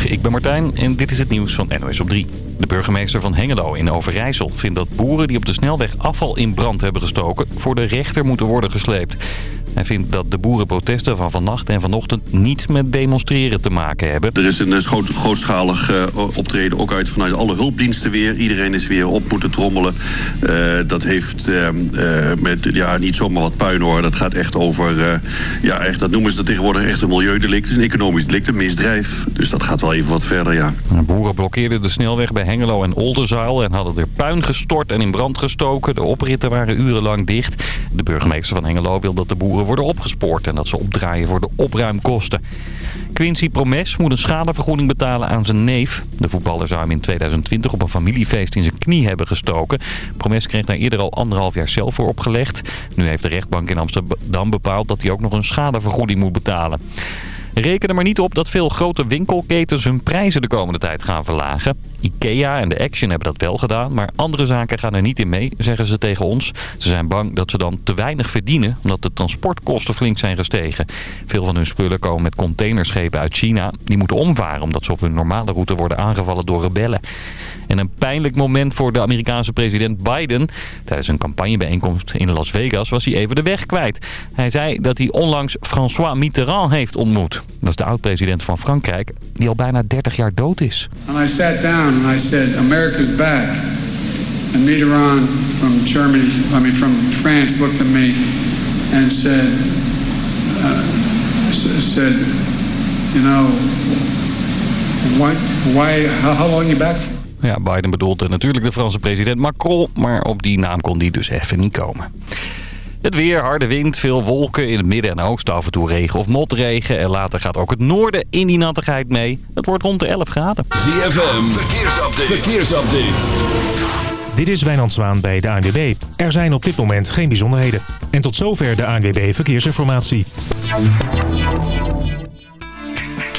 Ik ben Martijn en dit is het nieuws van NOS op 3. De burgemeester van Hengelo in Overijssel vindt dat boeren die op de snelweg afval in brand hebben gestoken... voor de rechter moeten worden gesleept. Hij vindt dat de boerenprotesten van vannacht en vanochtend niets met demonstreren te maken hebben. Er is een groot, grootschalig uh, optreden ook uit vanuit alle hulpdiensten weer. Iedereen is weer op moeten trommelen. Uh, dat heeft uh, met ja, niet zomaar wat puin hoor. Dat gaat echt over, ja, echt, dat noemen ze tegenwoordig echt een milieudelict. een economisch delict, een misdrijf. Dus dat gaat wel even wat verder, ja. De boeren blokkeerden de snelweg bij Hengelo en Oldenzaal en hadden er puin gestort en in brand gestoken. De opritten waren urenlang dicht. De burgemeester van Hengelo wil dat de boeren worden opgespoord en dat ze opdraaien voor de opruimkosten. Quincy Promes moet een schadevergoeding betalen aan zijn neef. De voetballer zou hem in 2020 op een familiefeest in zijn knie hebben gestoken. Promes kreeg daar eerder al anderhalf jaar zelf voor opgelegd. Nu heeft de rechtbank in Amsterdam bepaald dat hij ook nog een schadevergoeding moet betalen. Reken er maar niet op dat veel grote winkelketens hun prijzen de komende tijd gaan verlagen. Ikea en de Action hebben dat wel gedaan, maar andere zaken gaan er niet in mee, zeggen ze tegen ons. Ze zijn bang dat ze dan te weinig verdienen, omdat de transportkosten flink zijn gestegen. Veel van hun spullen komen met containerschepen uit China. Die moeten omvaren omdat ze op hun normale route worden aangevallen door rebellen. En een pijnlijk moment voor de Amerikaanse president Biden. Tijdens een campagnebijeenkomst in Las Vegas was hij even de weg kwijt. Hij zei dat hij onlangs François Mitterrand heeft ontmoet. Dat is de oud-president van Frankrijk, die al bijna 30 jaar dood is. And I sat down and I said, America's back. And Mitterrand from Germany, I mean from France, looked at me and said, uh, said, you know, why, why, how, long you back? Ja, Biden bedoelde natuurlijk de Franse president Macron, maar op die naam kon die dus even niet komen. Het weer, harde wind, veel wolken. In het midden en oosten af en toe regen of motregen. En later gaat ook het noorden in die nattigheid mee. Het wordt rond de 11 graden. ZFM, verkeersupdate. verkeersupdate. Dit is Wijnand Zwaan bij de ANWB. Er zijn op dit moment geen bijzonderheden. En tot zover de ANWB Verkeersinformatie.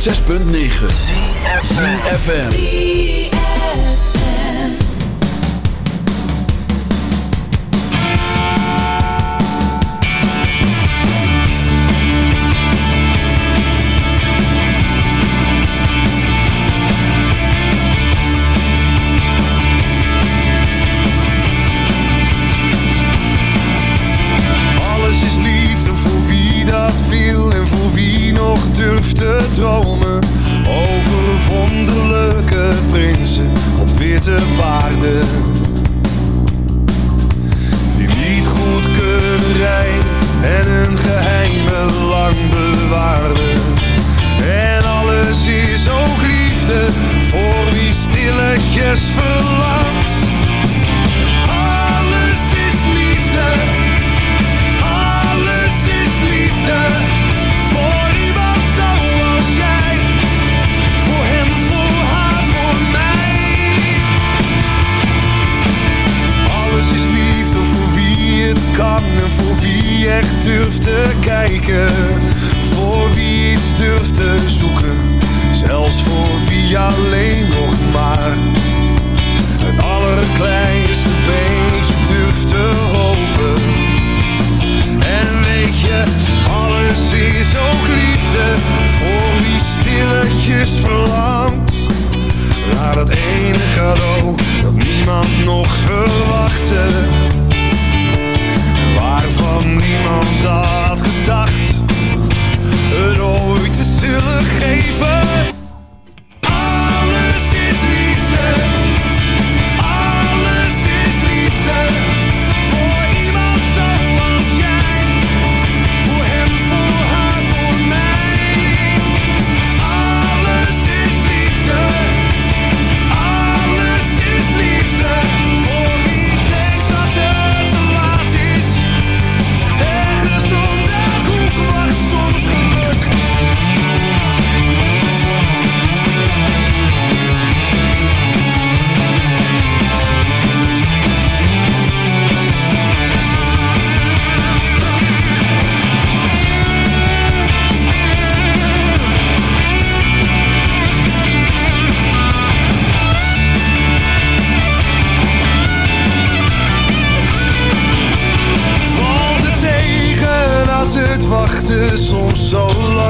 106.9 FM. Stilletjes wachten soms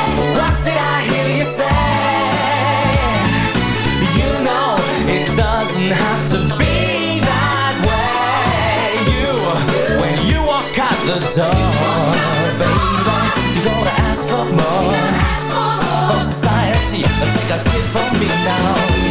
door, baby. You wanna ask for more from society. Take a tip from me now.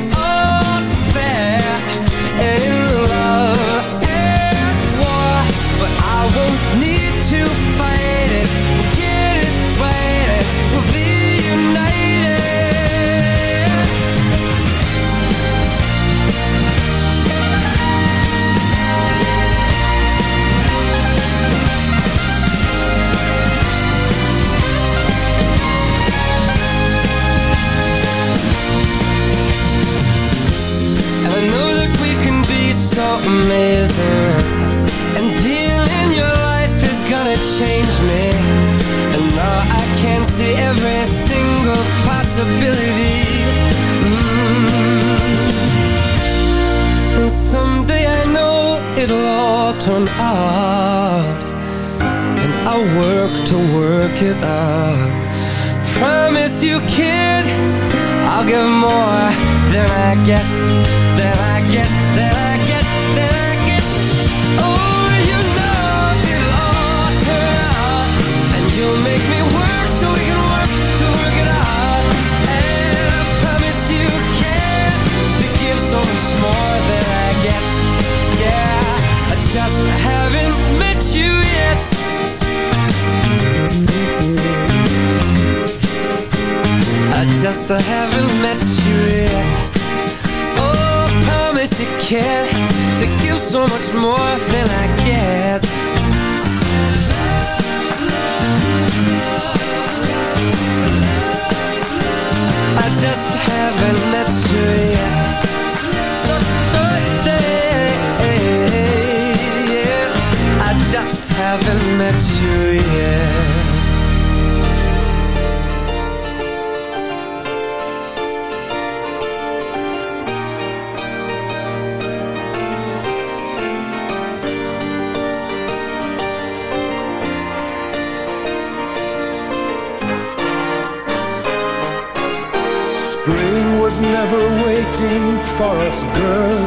was never waiting for us, girl.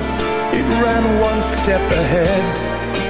It ran one step ahead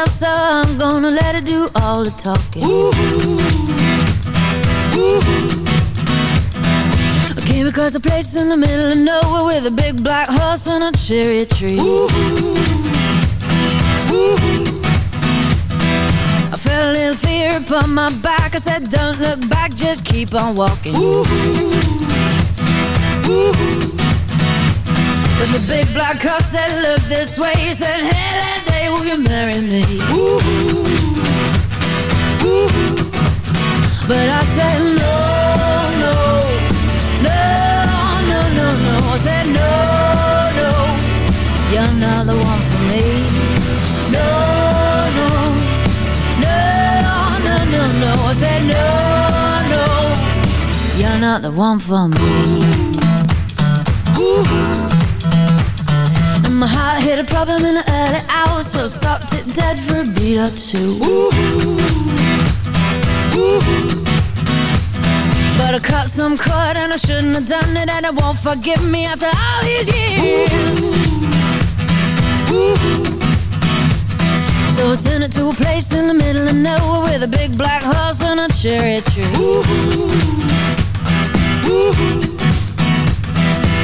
Myself, so I'm gonna let it do all the talking. I came across a place in the middle of nowhere with a big black horse and a cherry tree. I felt a little fear upon my back. I said, Don't look back, just keep on walking. But the big black horse said, Look this way. He said, day will you marry me? But I said, No, no, no, no, no, no. I said, No, no, you're not the one for me. No, no, no, no, no, no. I said, No, no, you're not the one for me. And my heart hit a problem in the early hours, so I stopped it dead for a beat or two. But I cut some cord and I shouldn't have done it, and it won't forgive me after all these years. So I sent it to a place in the middle of nowhere with a big black horse and a cherry tree.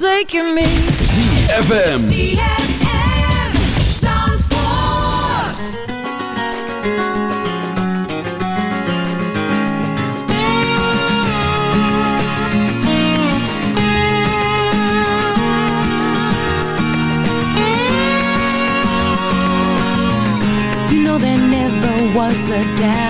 Forsaken me. ZFM. You know there never was a doubt